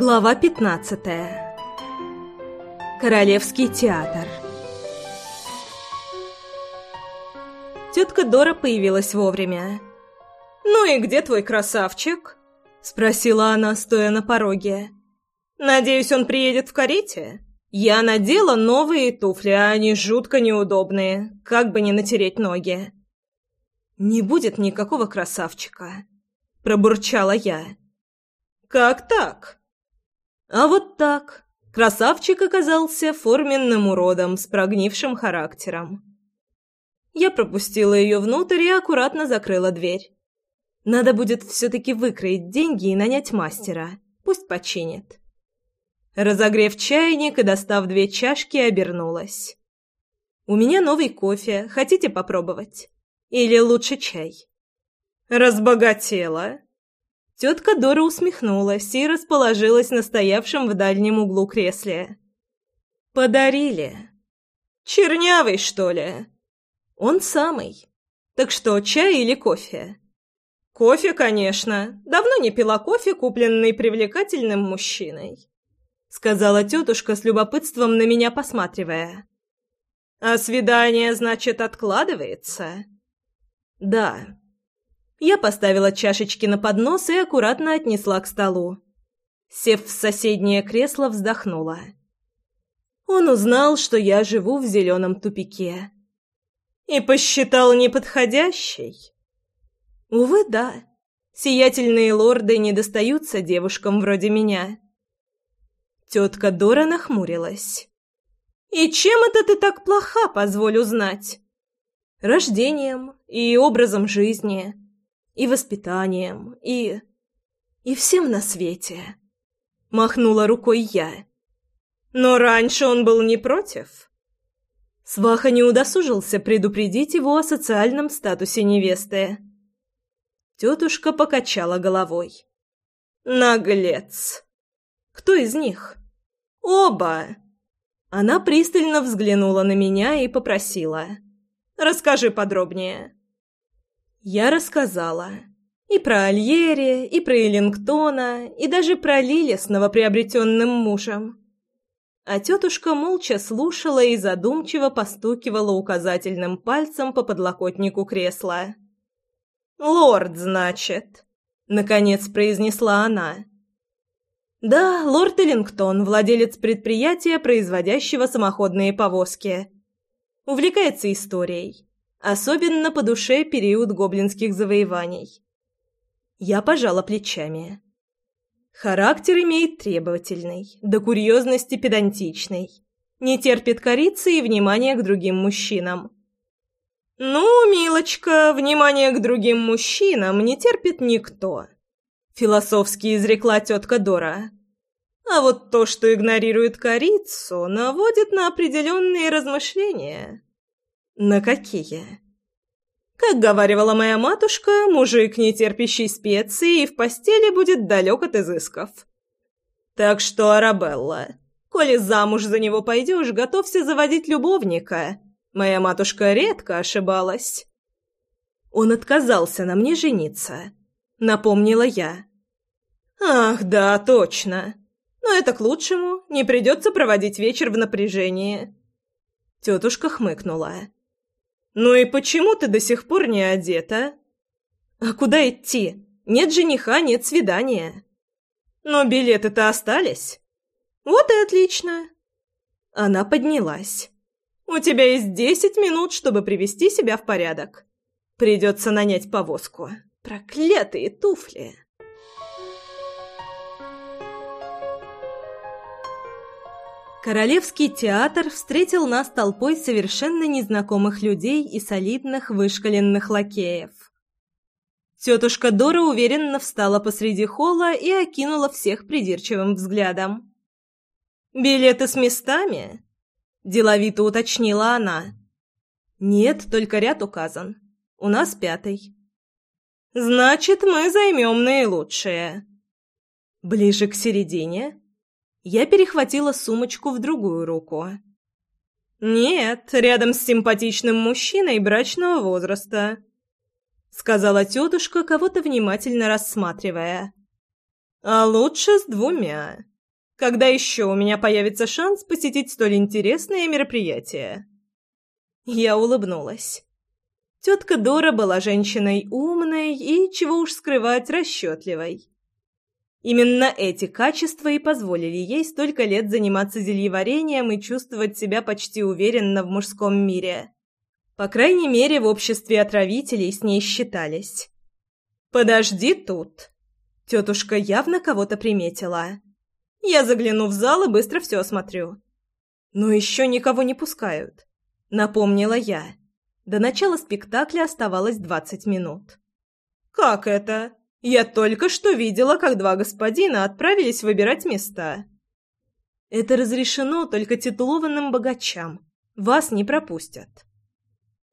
Глава 15. Королевский театр. Тетка Дора появилась вовремя. «Ну и где твой красавчик?» — спросила она, стоя на пороге. «Надеюсь, он приедет в карете? Я надела новые туфли, а они жутко неудобные, как бы не натереть ноги». «Не будет никакого красавчика», — пробурчала я. «Как так?» А вот так. Красавчик оказался форменным уродом с прогнившим характером. Я пропустила ее внутрь и аккуратно закрыла дверь. Надо будет все-таки выкроить деньги и нанять мастера. Пусть починит. Разогрев чайник и достав две чашки, обернулась. «У меня новый кофе. Хотите попробовать? Или лучше чай?» «Разбогатела!» Тетка Дора усмехнулась и расположилась на стоявшем в дальнем углу кресле. «Подарили. Чернявый, что ли?» «Он самый. Так что, чай или кофе?» «Кофе, конечно. Давно не пила кофе, купленный привлекательным мужчиной», — сказала тетушка с любопытством на меня посматривая. «А свидание, значит, откладывается?» «Да», я поставила чашечки на поднос и аккуратно отнесла к столу. Сев в соседнее кресло, вздохнула. Он узнал, что я живу в зеленом тупике. И посчитал неподходящей. Увы, да. Сиятельные лорды не достаются девушкам вроде меня. Тетка Дора нахмурилась. «И чем это ты так плоха, позволю знать?» «Рождением и образом жизни и воспитанием, и... и всем на свете. Махнула рукой я. Но раньше он был не против. Сваха не удосужился предупредить его о социальном статусе невесты. Тетушка покачала головой. «Наглец! Кто из них?» «Оба!» Она пристально взглянула на меня и попросила. «Расскажи подробнее». Я рассказала. И про Альери, и про Эллингтона, и даже про Лили с новоприобретенным мужем. А тетушка молча слушала и задумчиво постукивала указательным пальцем по подлокотнику кресла. «Лорд, значит», — наконец произнесла она. «Да, лорд Эллингтон, владелец предприятия, производящего самоходные повозки. Увлекается историей. Особенно по душе период гоблинских завоеваний. Я пожала плечами. Характер имеет требовательный, до курьезности педантичный. Не терпит корицы и внимания к другим мужчинам. «Ну, милочка, внимание к другим мужчинам не терпит никто», — философски изрекла тетка Дора. «А вот то, что игнорирует корицу, наводит на определенные размышления». «На какие?» Как говаривала моя матушка, мужик, не терпящий специи, и в постели будет далек от изысков. Так что, Арабелла, коли замуж за него пойдешь, готовься заводить любовника. Моя матушка редко ошибалась. Он отказался на мне жениться, напомнила я. Ах, да, точно. Но это к лучшему, не придется проводить вечер в напряжении. Тетушка хмыкнула. «Ну и почему ты до сих пор не одета?» «А куда идти? Нет жениха, нет свидания». «Но билеты-то остались». «Вот и отлично». Она поднялась. «У тебя есть десять минут, чтобы привести себя в порядок. Придется нанять повозку. Проклятые туфли!» Королевский театр встретил нас толпой совершенно незнакомых людей и солидных вышколенных лакеев. Тетушка Дора уверенно встала посреди холла и окинула всех придирчивым взглядом. «Билеты с местами?» – деловито уточнила она. «Нет, только ряд указан. У нас пятый». «Значит, мы займем наилучшее». «Ближе к середине?» Я перехватила сумочку в другую руку. «Нет, рядом с симпатичным мужчиной брачного возраста», — сказала тетушка, кого-то внимательно рассматривая. «А лучше с двумя. Когда еще у меня появится шанс посетить столь интересное мероприятие?» Я улыбнулась. Тетка Дора была женщиной умной и, чего уж скрывать, расчетливой. Именно эти качества и позволили ей столько лет заниматься зельеварением и чувствовать себя почти уверенно в мужском мире. По крайней мере, в обществе отравителей с ней считались. «Подожди тут!» Тетушка явно кого-то приметила. «Я загляну в зал и быстро все осмотрю». «Но еще никого не пускают», — напомнила я. До начала спектакля оставалось двадцать минут. «Как это?» Я только что видела, как два господина отправились выбирать места. Это разрешено только титулованным богачам. Вас не пропустят.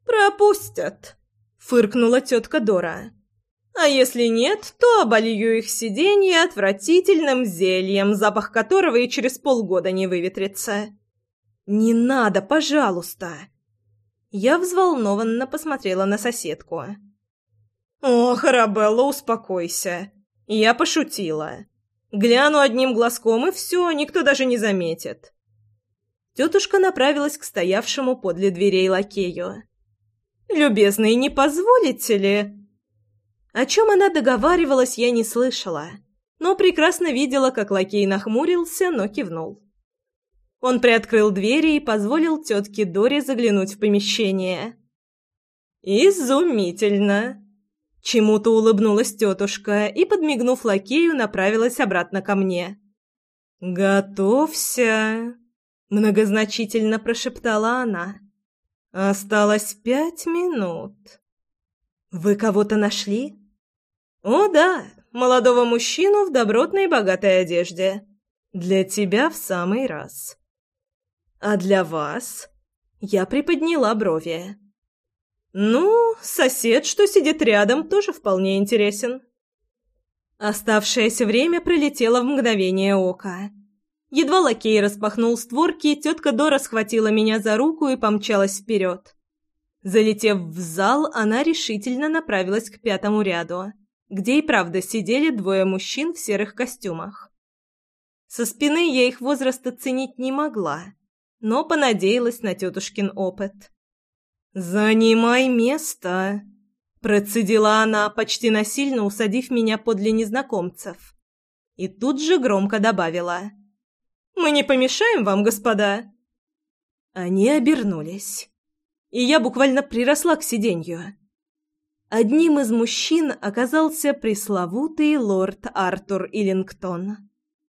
Пропустят, фыркнула тетка Дора. А если нет, то оболью их сиденье отвратительным зельем, запах которого и через полгода не выветрится. Не надо, пожалуйста. Я взволнованно посмотрела на соседку. «Ох, Арабелла, успокойся. Я пошутила. Гляну одним глазком, и все, никто даже не заметит». Тетушка направилась к стоявшему подле дверей лакею. «Любезный, не позволите ли?» О чем она договаривалась, я не слышала, но прекрасно видела, как лакей нахмурился, но кивнул. Он приоткрыл двери и позволил тетке Доре заглянуть в помещение. «Изумительно!» Чему-то улыбнулась тетушка и, подмигнув лакею, направилась обратно ко мне. «Готовься!» — многозначительно прошептала она. «Осталось пять минут». «Вы кого-то нашли?» «О, да, молодого мужчину в добротной богатой одежде. Для тебя в самый раз». «А для вас?» Я приподняла брови. Ну, сосед, что сидит рядом, тоже вполне интересен. Оставшееся время пролетело в мгновение ока. Едва лакей распахнул створки, тетка Дора схватила меня за руку и помчалась вперед. Залетев в зал, она решительно направилась к пятому ряду, где и правда сидели двое мужчин в серых костюмах. Со спины я их возраста ценить не могла, но понадеялась на тетушкин опыт. «Занимай место!» – процедила она, почти насильно усадив меня подле незнакомцев. И тут же громко добавила. «Мы не помешаем вам, господа?» Они обернулись, и я буквально приросла к сиденью. Одним из мужчин оказался пресловутый лорд Артур Иллингтон.